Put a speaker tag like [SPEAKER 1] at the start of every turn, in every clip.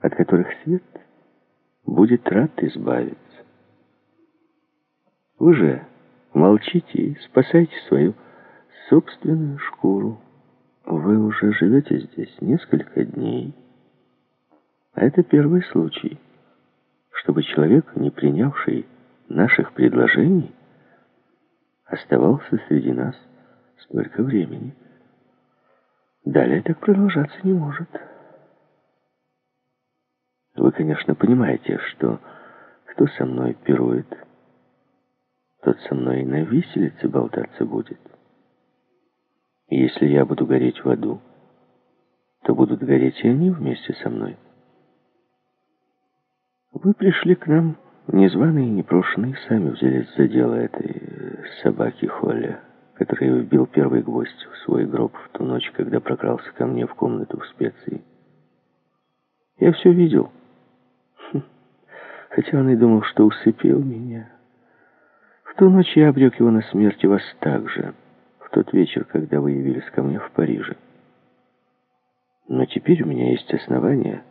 [SPEAKER 1] от которых свет будет рад избавиться. Вы же молчите и спасайте свою собственную шкуру. Вы уже живете здесь несколько дней. А это первый случай, чтобы человек, не принявший наших предложений, оставался среди нас столько времени. Далее так продолжаться не может. Вы, конечно, понимаете, что кто со мной пирует, тот со мной и на виселице болтаться будет. Если я буду гореть в аду, то будут гореть и они вместе со мной. Вы пришли к нам незваные и непрошенные, сами взялись за дело этой собаки Холля, который вбил первый гвоздь в свой гроб в ту ночь, когда прокрался ко мне в комнату в специи. Я все видел хотя он и думал, что усыпил меня. В ту ночь я обрек его на смерть и вас также, в тот вечер, когда вы явились ко мне в Париже. Но теперь у меня есть основания,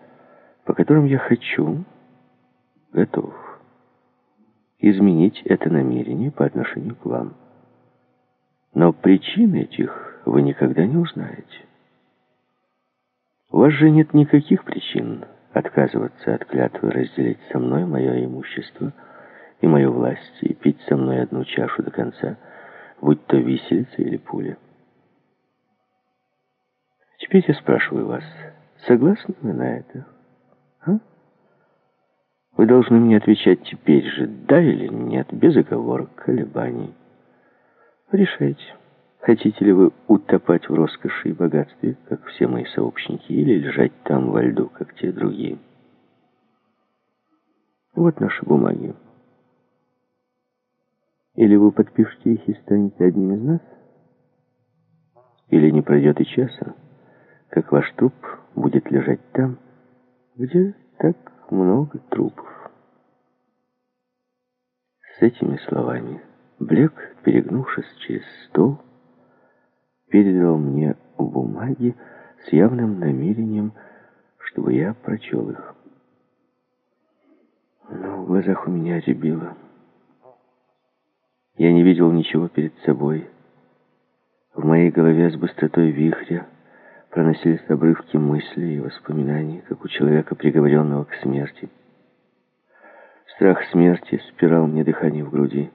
[SPEAKER 1] по которым я хочу, готов, изменить это намерение по отношению к вам. Но причин этих вы никогда не узнаете. У вас же нет никаких причин, отказываться от клятвы разделить со мной мое имущество и мою власть, и пить со мной одну чашу до конца, будь то виселица или пуля. Теперь я спрашиваю вас, согласны вы на это? А? Вы должны мне отвечать теперь же, да или нет, без оговорок, колебаний. Решайте. Хотите ли вы утопать в роскоши и богатстве, как все мои сообщники, или лежать там во льду, как те другие? Вот наши бумаги. Или вы подпишете их и станете одним из нас, или не пройдет и часа, как ваш труп будет лежать там, где так много трупов. С этими словами Блек, перегнувшись через стол, передал мне бумаги с явным намерением, чтобы я прочел их. Но в глазах у меня рябило. Я не видел ничего перед собой. В моей голове с быстротой вихря проносились обрывки мыслей и воспоминаний, как у человека, приговоренного к смерти. Страх смерти спирал мне дыхание в груди.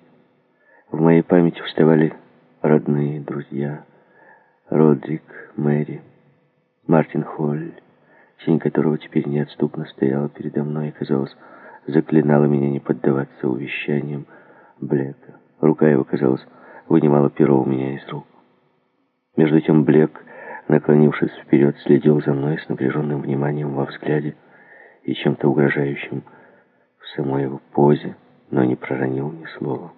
[SPEAKER 1] В моей памяти вставали родные, друзья, Родрик, Мэри, Мартин Холль, тень которого теперь неотступно стояла передо мной и, казалось, заклинала меня не поддаваться увещаниям Блека. Рука его, казалось, вынимала перо у меня из рук. Между тем Блек, наклонившись вперед, следил за мной с напряженным вниманием во взгляде и чем-то угрожающим в самой его позе, но не проронил ни слова.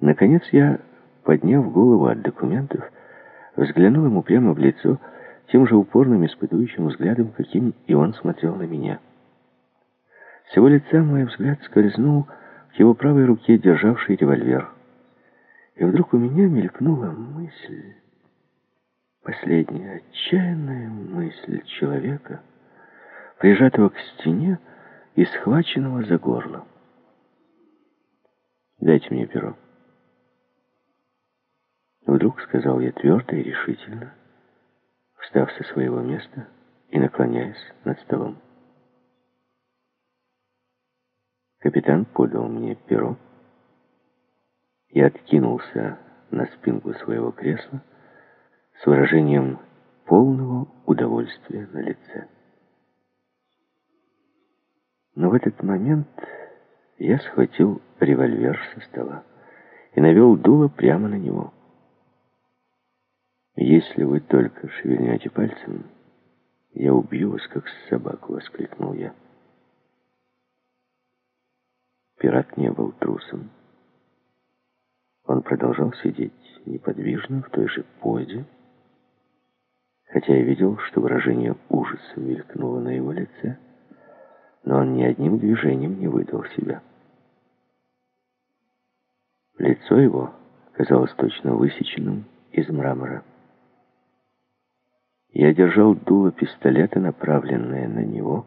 [SPEAKER 1] Наконец я подняв голову от документов, взглянул ему прямо в лицо тем же упорным испытующим взглядом, каким и он смотрел на меня. С его лица мой взгляд скользнул к его правой руке, державшей револьвер. И вдруг у меня мелькнула мысль, последняя отчаянная мысль человека, прижатого к стене и схваченного за горло. «Дайте мне перо». Вдруг сказал я твердо и решительно, встав со своего места и наклоняясь над столом. Капитан подал мне перо. Я откинулся на спинку своего кресла с выражением полного удовольствия на лице. Но в этот момент я схватил револьвер со стола и навел дуло прямо на него. «Если вы только шевельнете пальцем, я убью вас, как собаку!» — воскликнул я. Пират не был трусом. Он продолжал сидеть неподвижно в той же позе, хотя я видел, что выражение ужаса мелькнуло на его лице, но он ни одним движением не выдал себя. Лицо его казалось точно высеченным из мрамора. Я держал дуло пистолета, направленное на него,